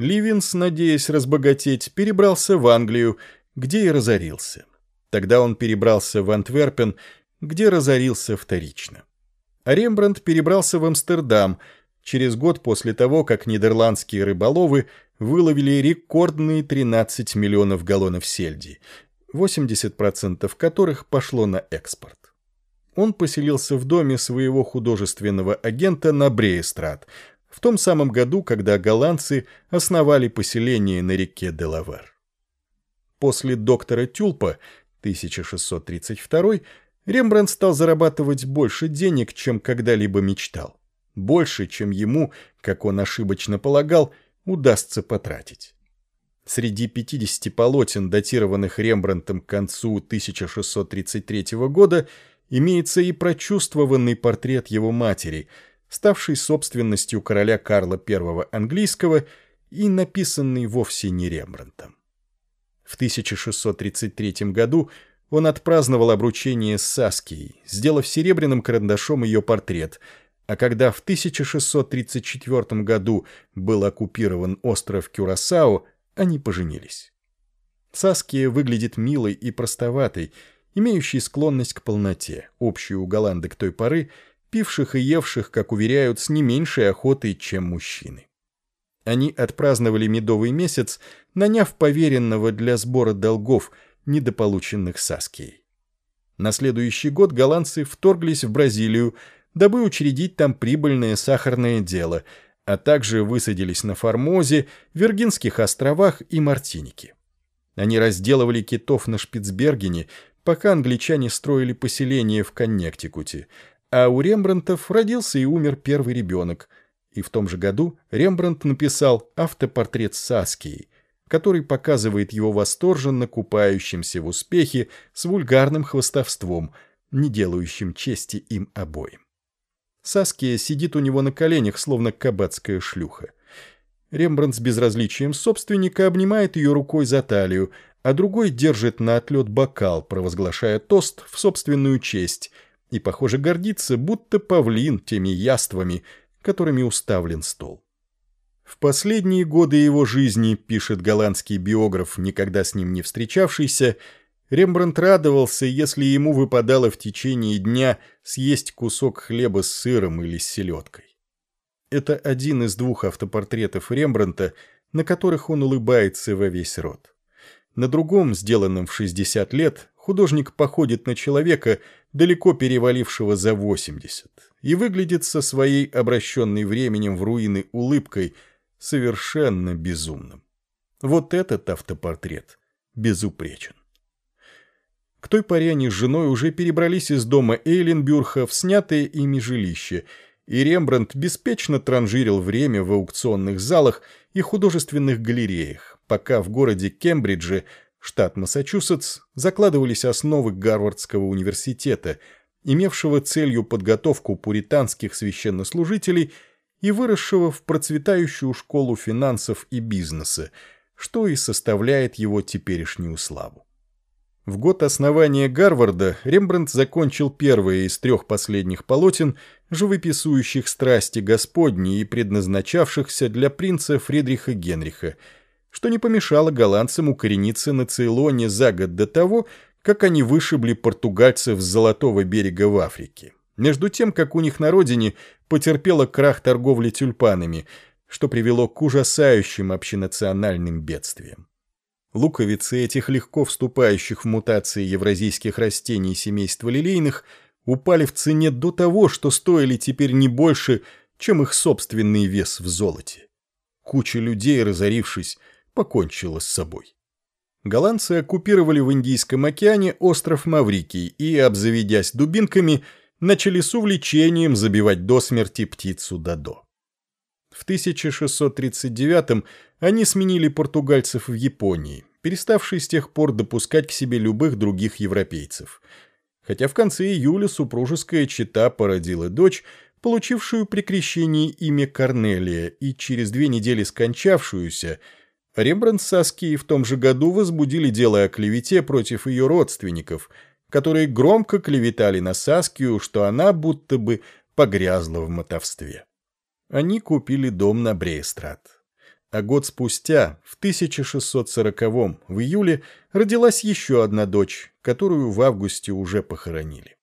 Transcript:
Ливинс, надеясь разбогатеть, перебрался в Англию, где и разорился. Тогда он перебрался в Антверпен, где разорился вторично. А Рембрандт перебрался в Амстердам через год после того, как нидерландские рыболовы выловили рекордные 13 миллионов галлонов сельди, 80% которых пошло на экспорт. Он поселился в доме своего художественного агента на Бреестрат в том самом году, когда голландцы основали поселение на реке Делавер. После доктора Тюлпа 1632 Рембрандт стал зарабатывать больше денег, чем когда-либо мечтал. Больше, чем ему, как он ошибочно полагал, удастся потратить. Среди 50 полотен, датированных Рембрандтом к концу 1633 года, имеется и прочувствованный портрет его матери, ставший собственностью короля Карла I английского и написанный вовсе не Рембрандтом. В 1633 году он отпраздновал обручение с Саскией, сделав серебряным карандашом ее портрет, а когда в 1634 году был оккупирован остров Кюрасао, они поженились. Саския выглядит милой и простоватой, имеющей склонность к полноте, общую у голландок той поры, пивших и евших, как уверяют, с не меньшей охотой, чем мужчины. Они отпраздновали медовый месяц, наняв поверенного для сбора долгов, недополученных Саскией. На следующий год голландцы вторглись в Бразилию, дабы учредить там прибыльное сахарное дело, а также высадились на Формозе, Виргинских островах и Мартинике. Они разделывали китов на Шпицбергене, пока англичане строили поселение в Коннектикуте, а у Рембрандтов родился и умер первый ребенок, и в том же году Рембрандт написал автопортрет Саскии, который показывает его восторженно купающимся в успехе с вульгарным хвостовством, не делающим чести им обоим. Саския сидит у него на коленях, словно кабацкая шлюха. Рембрандт с безразличием собственника обнимает ее рукой за талию, а другой держит на отлет бокал, провозглашая тост в собственную честь, и, похоже, гордится, будто павлин теми яствами, которыми уставлен стол. В последние годы его жизни, пишет голландский биограф, никогда с ним не встречавшийся, Рембрандт радовался, если ему выпадало в течение дня съесть кусок хлеба с сыром или с селедкой. Это один из двух автопортретов Рембрандта, на которых он улыбается во весь рот. На другом, сделанном в 60 лет, художник походит на человека, далеко перевалившего за 80, и выглядит со своей обращенной временем в руины улыбкой совершенно безумным. Вот этот автопортрет безупречен. К той поре они с женой уже перебрались из дома Эйленбюрха в снятое ими жилище, и Рембрандт беспечно транжирил время в аукционных залах и художественных галереях, пока в городе Кембридже, штат Массачусетс, закладывались основы Гарвардского университета, имевшего целью подготовку пуританских священнослужителей и выросшего в процветающую школу финансов и бизнеса, что и составляет его теперешнюю славу. В год основания Гарварда Рембрандт закончил первое из трех последних полотен, живописующих страсти Господни и предназначавшихся для принца Фридриха Генриха, что не помешало голландцам укорениться на Цейлоне за год до того, как они вышибли португальцев с Золотого берега в Африке. Между тем, как у них на родине потерпела крах торговли тюльпанами, что привело к ужасающим общенациональным бедствиям. Луковицы этих легко вступающих в мутации евразийских растений семейства лилейных упали в цене до того, что стоили теперь не больше, чем их собственный вес в золоте. Куча людей, разорившись, покончила с собой. Голландцы оккупировали в Индийском океане остров Маврикий и, обзаведясь дубинками, начали с увлечением забивать до смерти птицу Дадо. В 1639 они сменили португальцев в Японии, переставшие с тех пор допускать к себе любых других европейцев. Хотя в конце июля супружеская чета породила дочь, получившую при крещении имя Корнелия и через две недели скончавшуюся, Рембрандт Аскией в том же году возбудили дело о клевете против ее родственников, которые громко клеветали на Саскию, что она будто бы погрязла в мотовстве. Они купили дом на Брейстрат. А год спустя, в 1640 в июле, родилась еще одна дочь, которую в августе уже похоронили.